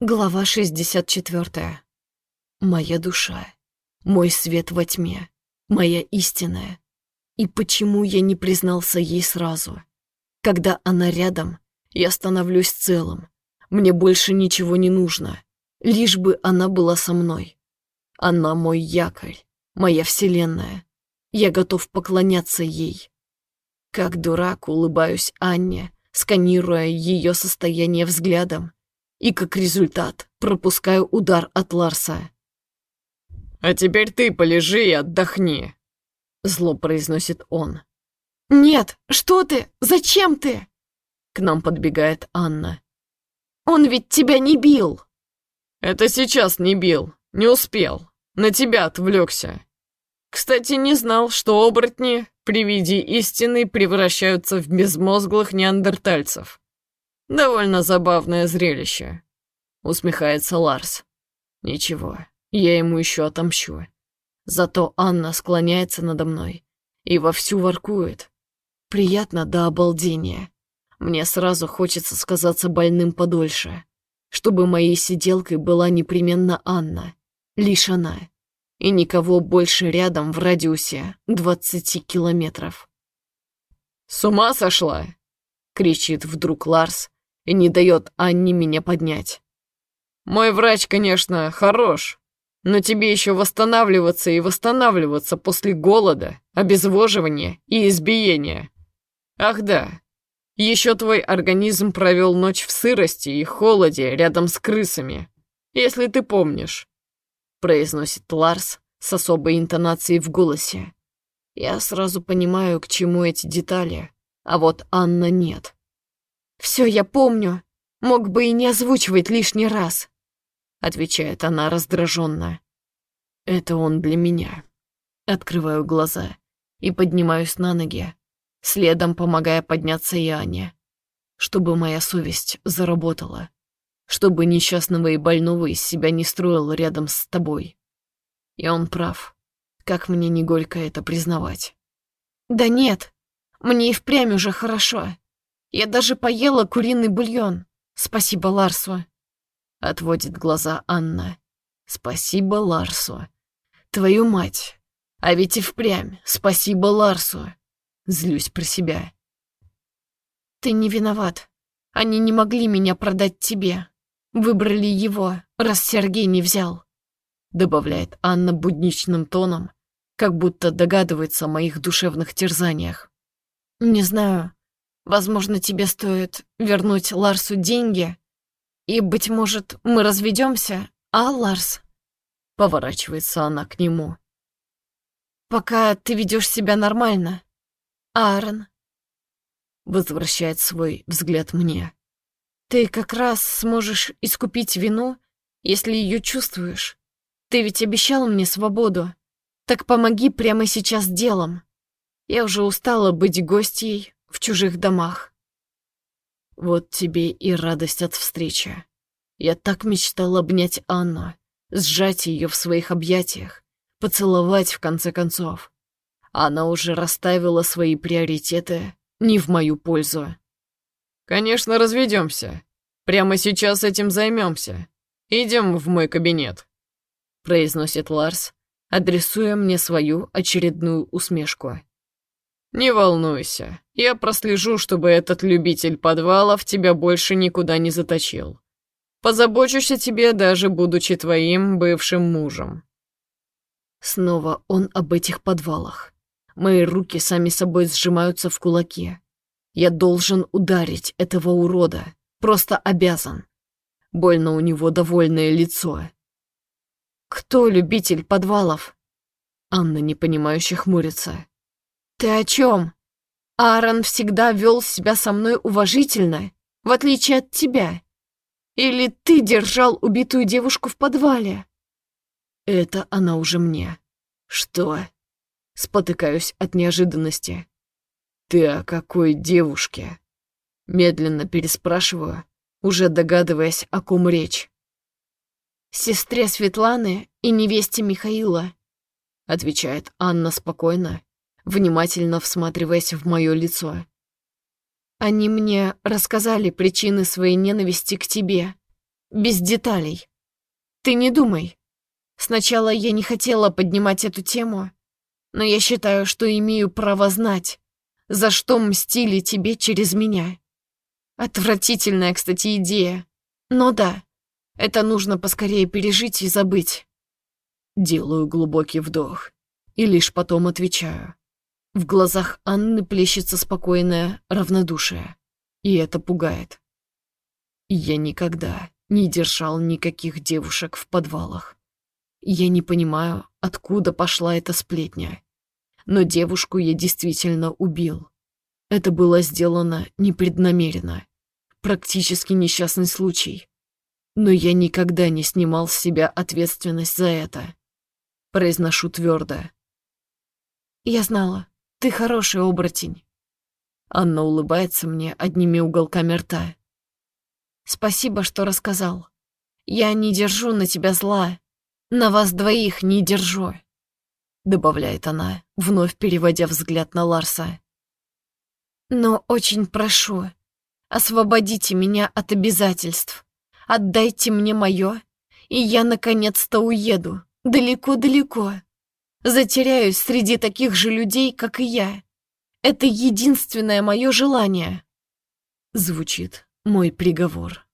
Глава 64. Моя душа. Мой свет во тьме. Моя истинная. И почему я не признался ей сразу? Когда она рядом, я становлюсь целым. Мне больше ничего не нужно. Лишь бы она была со мной. Она мой якорь, моя вселенная. Я готов поклоняться ей. Как дурак улыбаюсь Анне, сканируя ее состояние взглядом и как результат пропускаю удар от Ларса. «А теперь ты полежи и отдохни», — зло произносит он. «Нет, что ты? Зачем ты?» К нам подбегает Анна. «Он ведь тебя не бил!» «Это сейчас не бил, не успел. На тебя отвлекся. Кстати, не знал, что оборотни при виде истины превращаются в безмозглых неандертальцев. Довольно забавное зрелище. Усмехается Ларс. Ничего, я ему еще отомщу. Зато Анна склоняется надо мной и вовсю воркует. Приятно до обалдения. Мне сразу хочется сказаться больным подольше, чтобы моей сиделкой была непременно Анна, лишь она, и никого больше рядом в радиусе двадцати километров. «С ума сошла?» — кричит вдруг Ларс, и не дает Анне меня поднять. Мой врач, конечно, хорош, но тебе еще восстанавливаться и восстанавливаться после голода, обезвоживания и избиения. Ах да, еще твой организм провел ночь в сырости и холоде рядом с крысами, если ты помнишь», — произносит Ларс с особой интонацией в голосе. Я сразу понимаю, к чему эти детали, а вот Анна нет. «Все я помню. Мог бы и не озвучивать лишний раз», — отвечает она раздраженно. «Это он для меня». Открываю глаза и поднимаюсь на ноги, следом помогая подняться и Ане, чтобы моя совесть заработала, чтобы несчастного и больного из себя не строил рядом с тобой. И он прав. Как мне не горько это признавать? «Да нет, мне и впрямь уже хорошо. Я даже поела куриный бульон. Спасибо Ларсу. Отводит глаза Анна. Спасибо Ларсу. Твою мать. А ведь и впрямь. Спасибо Ларсу. Злюсь про себя. Ты не виноват. Они не могли меня продать тебе. Выбрали его, раз Сергей не взял. Добавляет Анна будничным тоном, как будто догадывается о моих душевных терзаниях. Не знаю, Возможно, тебе стоит вернуть Ларсу деньги, и, быть может, мы разведемся, а, Ларс?» Поворачивается она к нему. «Пока ты ведешь себя нормально. Аарон?» Возвращает свой взгляд мне. «Ты как раз сможешь искупить вину, если ее чувствуешь. Ты ведь обещал мне свободу. Так помоги прямо сейчас делом. Я уже устала быть гостьей в чужих домах. Вот тебе и радость от встречи. Я так мечтал обнять Анну, сжать ее в своих объятиях, поцеловать в конце концов. Она уже расставила свои приоритеты не в мою пользу. «Конечно, разведемся. Прямо сейчас этим займемся. Идем в мой кабинет», — произносит Ларс, адресуя мне свою очередную усмешку. «Не волнуйся, я прослежу, чтобы этот любитель подвалов тебя больше никуда не заточил. Позабочусь о тебе, даже будучи твоим бывшим мужем». Снова он об этих подвалах. Мои руки сами собой сжимаются в кулаки. Я должен ударить этого урода, просто обязан. Больно у него довольное лицо. «Кто любитель подвалов?» Анна непонимающе хмурится. «Ты о чем? Аарон всегда вел себя со мной уважительно, в отличие от тебя. Или ты держал убитую девушку в подвале?» «Это она уже мне. Что?» Спотыкаюсь от неожиданности. «Ты о какой девушке?» Медленно переспрашиваю, уже догадываясь, о ком речь. «Сестре Светланы и невесте Михаила», отвечает Анна спокойно внимательно всматриваясь в мое лицо. «Они мне рассказали причины своей ненависти к тебе. без деталей. Ты не думай. Сначала я не хотела поднимать эту тему, но я считаю, что имею право знать, за что мстили тебе через меня. Отвратительная, кстати, идея. Но да, это нужно поскорее пережить и забыть. Делаю глубокий вдох и лишь потом отвечаю. В глазах Анны плещется спокойное равнодушие, и это пугает. Я никогда не держал никаких девушек в подвалах. Я не понимаю, откуда пошла эта сплетня. Но девушку я действительно убил. Это было сделано непреднамеренно. Практически несчастный случай. Но я никогда не снимал с себя ответственность за это. Произношу твердо. Я знала, ты хороший оборотень. Анна улыбается мне одними уголками рта. Спасибо, что рассказал. Я не держу на тебя зла. На вас двоих не держу добавляет она, вновь переводя взгляд на Ларса. Но очень прошу, освободите меня от обязательств. Отдайте мне мое, и я наконец-то уеду. Далеко-далеко. Затеряюсь среди таких же людей, как и я. Это единственное мое желание. Звучит мой приговор.